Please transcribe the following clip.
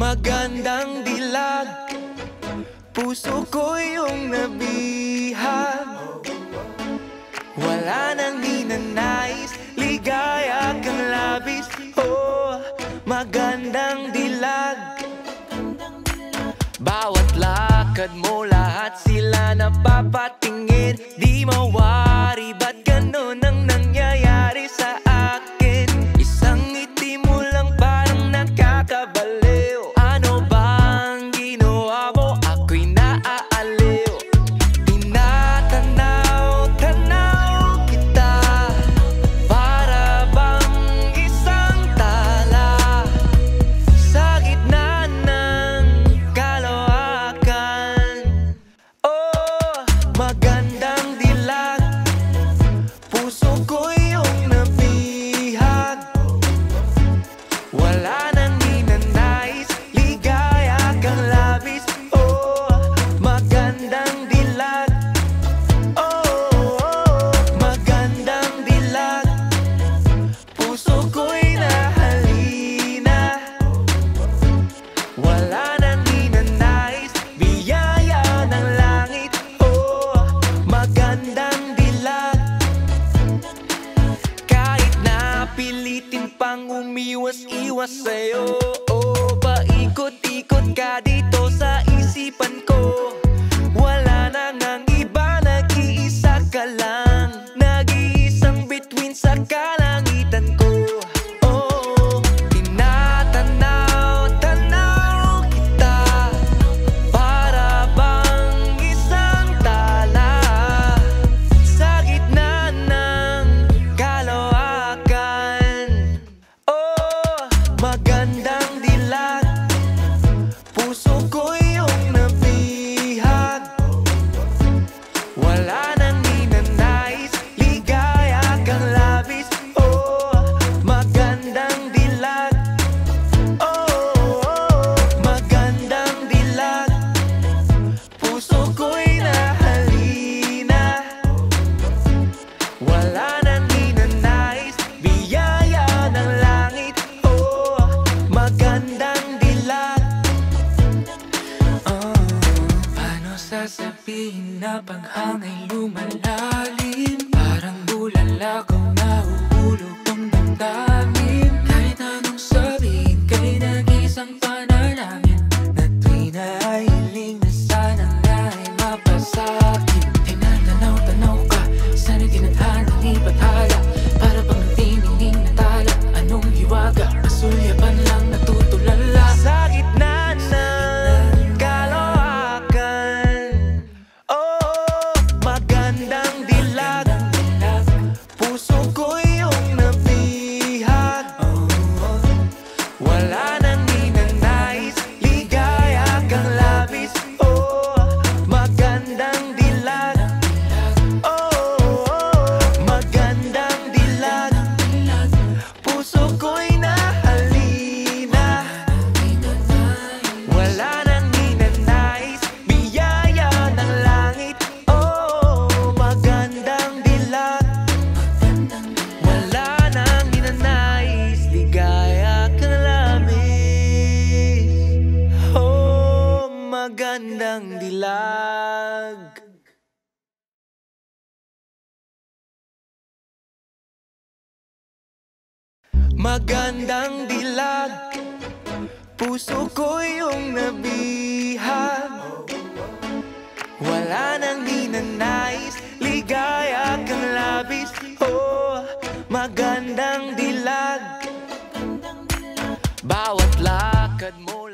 Magandang dilag. Puso ko yung nabihag. Wala nang ninanais. Ligaya kang labis. Oh, magandang dilag. Bawat lakad mo lahat sila napapatingin. Di mawari ba't pang umiwas-iwas sa'yo. O oh, paikot-ikot ka dito sa isipan ko. ng dilag Puso ko iyong nabihag. Wala nang ninanais Ligaya kang labis. Oh, magandang dilag. Oh, magandang dilag. Puso ko'y nahalina. Wala sasabihin na paghangay lumalalim. Parang bulala ko Magandang dilag. Puso ko yung nabihag. Wala nang hinanay